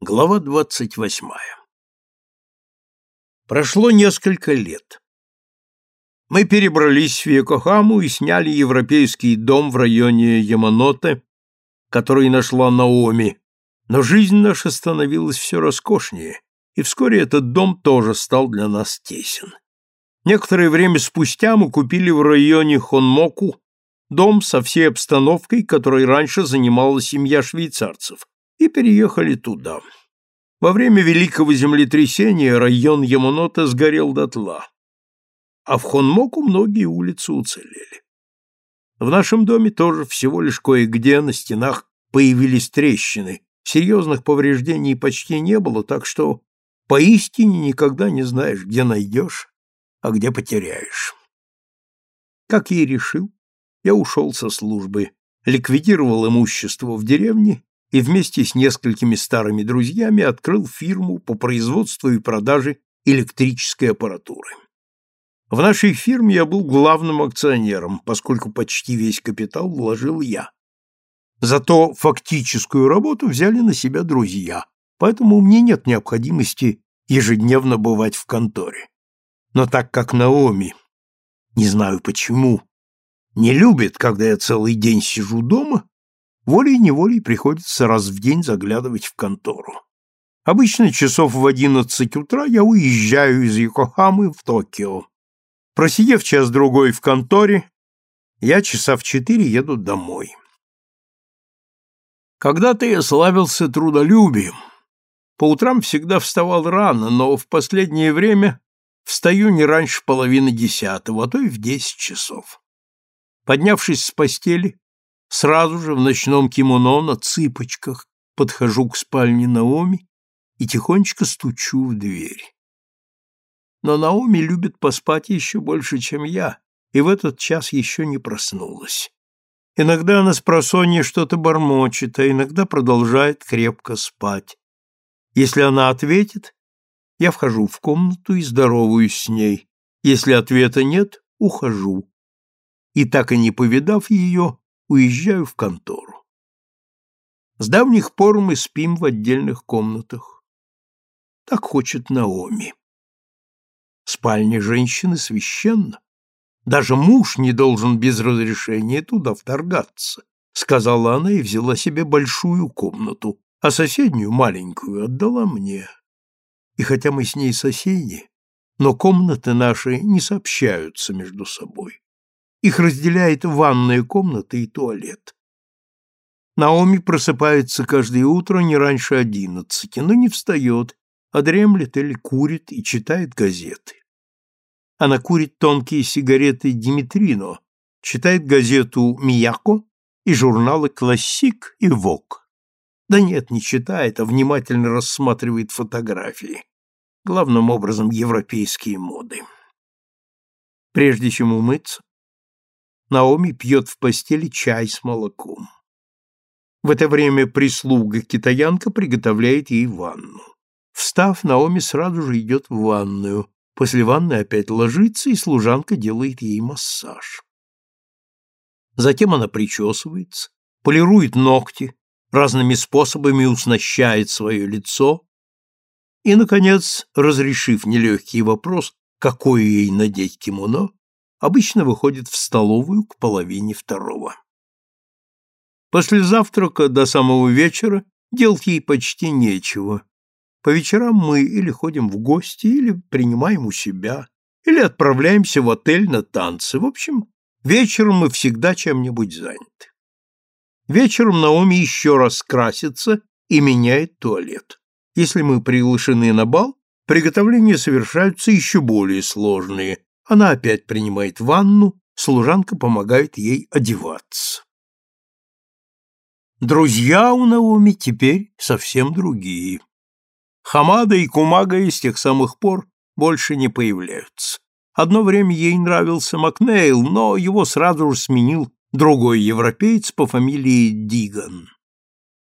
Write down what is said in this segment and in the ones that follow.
Глава двадцать восьмая Прошло несколько лет. Мы перебрались в Йокохаму и сняли европейский дом в районе Яманоте, который нашла Наоми, но жизнь наша становилась все роскошнее, и вскоре этот дом тоже стал для нас тесен. Некоторое время спустя мы купили в районе Хонмоку дом со всей обстановкой, которой раньше занимала семья швейцарцев, и переехали туда. Во время Великого землетрясения район Яманота сгорел дотла, а в Хонмоку многие улицы уцелели. В нашем доме тоже всего лишь кое-где на стенах появились трещины, серьезных повреждений почти не было, так что поистине никогда не знаешь, где найдешь, а где потеряешь. Как я и решил, я ушел со службы, ликвидировал имущество в деревне и вместе с несколькими старыми друзьями открыл фирму по производству и продаже электрической аппаратуры. В нашей фирме я был главным акционером, поскольку почти весь капитал вложил я. Зато фактическую работу взяли на себя друзья, поэтому мне нет необходимости ежедневно бывать в конторе. Но так как Наоми, не знаю почему, не любит, когда я целый день сижу дома, волей-неволей приходится раз в день заглядывать в контору. Обычно часов в одиннадцать утра я уезжаю из Йокохамы в Токио. Просидев час-другой в конторе, я часа в четыре еду домой. Когда-то я славился трудолюбием. По утрам всегда вставал рано, но в последнее время встаю не раньше половины десятого, а то и в десять часов. Поднявшись с постели, сразу же в ночном кимоно на цыпочках подхожу к спальне Наоми и тихонечко стучу в дверь. Но Наоми любит поспать еще больше, чем я, и в этот час еще не проснулась. Иногда она с просонья что-то бормочет, а иногда продолжает крепко спать. Если она ответит, я вхожу в комнату и здороваюсь с ней. Если ответа нет, ухожу и, так и не повидав ее, уезжаю в контору. С давних пор мы спим в отдельных комнатах. Так хочет Наоми. Спальня женщины священна. Даже муж не должен без разрешения туда вторгаться, сказала она и взяла себе большую комнату, а соседнюю, маленькую, отдала мне. И хотя мы с ней соседи, но комнаты наши не сообщаются между собой. Их разделяет ванная комната и туалет. Наоми просыпается каждое утро не раньше одиннадцати, но не встает, а дремлет или курит и читает газеты. Она курит тонкие сигареты Димитрино, читает газету «Мияко» и журналы «Классик» и «Вок». Да нет, не читает, а внимательно рассматривает фотографии, главным образом европейские моды. Прежде чем умыться, Наоми пьет в постели чай с молоком. В это время прислуга-китаянка приготовляет ей ванну. Встав, Наоми сразу же идет в ванную. После ванны опять ложится, и служанка делает ей массаж. Затем она причесывается, полирует ногти, разными способами уснащает свое лицо и, наконец, разрешив нелегкий вопрос, какое ей надеть кимоно, обычно выходит в столовую к половине второго. После завтрака до самого вечера делать ей почти нечего. По вечерам мы или ходим в гости, или принимаем у себя, или отправляемся в отель на танцы. В общем, вечером мы всегда чем-нибудь заняты. Вечером Наоми еще раз красится и меняет туалет. Если мы приглашены на бал, приготовления совершаются еще более сложные, она опять принимает ванну, служанка помогает ей одеваться. Друзья у Наоми теперь совсем другие. Хамада и Кумага из тех самых пор больше не появляются. Одно время ей нравился Макнейл, но его сразу же сменил другой европеец по фамилии Диган.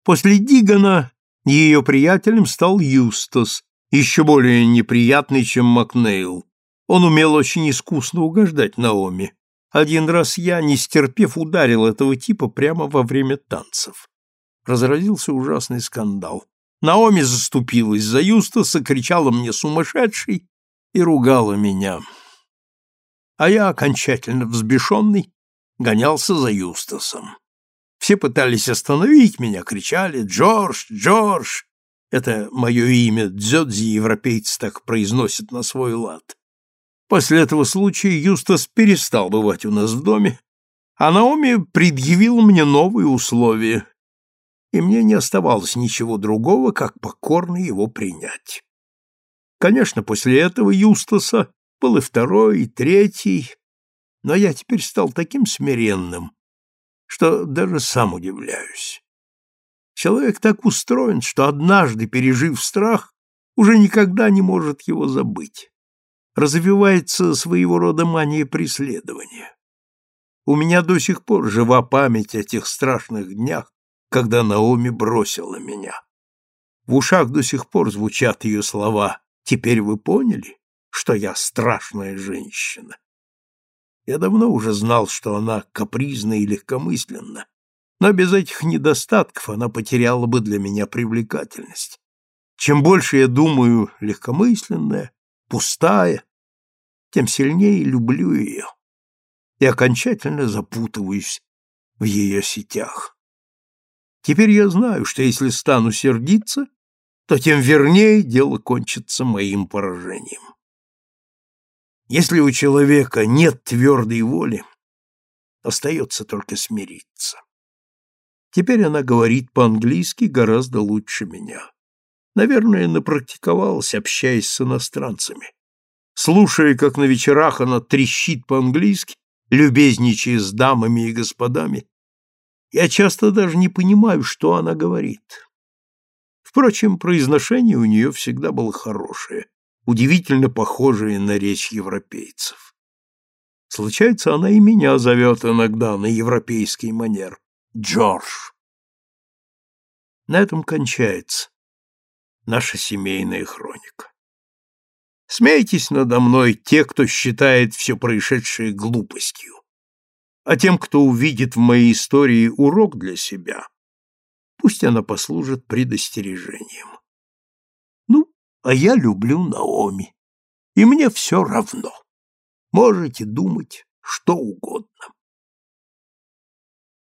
После Дигана ее приятелем стал Юстас, еще более неприятный, чем Макнейл. Он умел очень искусно угождать Наоми. Один раз я, не стерпев, ударил этого типа прямо во время танцев. Разразился ужасный скандал. Наоми заступилась за Юстаса, кричала мне сумасшедший и ругала меня. А я, окончательно взбешенный, гонялся за Юстасом. Все пытались остановить меня, кричали «Джордж! Джордж!» Это мое имя Дзёдзи европейцы так произносят на свой лад. После этого случая Юстас перестал бывать у нас в доме, а Наоми предъявила мне новые условия, и мне не оставалось ничего другого, как покорно его принять. Конечно, после этого Юстаса был и второй, и третий, но я теперь стал таким смиренным, что даже сам удивляюсь. Человек так устроен, что однажды, пережив страх, уже никогда не может его забыть. Развивается своего рода мания преследования. У меня до сих пор жива память о тех страшных днях, когда Наоми бросила меня. В ушах до сих пор звучат ее слова «Теперь вы поняли, что я страшная женщина?» Я давно уже знал, что она капризна и легкомысленна, но без этих недостатков она потеряла бы для меня привлекательность. Чем больше я думаю легкомысленная, пустая, тем сильнее люблю ее и окончательно запутываюсь в ее сетях. Теперь я знаю, что если стану сердиться, то тем вернее дело кончится моим поражением. Если у человека нет твердой воли, остается только смириться. Теперь она говорит по-английски гораздо лучше меня. Наверное, напрактиковалась, общаясь с иностранцами. Слушая, как на вечерах она трещит по-английски, любезничая с дамами и господами, я часто даже не понимаю, что она говорит. Впрочем, произношение у нее всегда было хорошее, удивительно похожее на речь европейцев. Случается, она и меня зовет иногда на европейский манер. Джордж. На этом кончается наша семейная хроника. Смейтесь надо мной те, кто считает все происшедшее глупостью а тем, кто увидит в моей истории урок для себя, пусть она послужит предостережением. Ну, а я люблю Наоми, и мне все равно. Можете думать что угодно.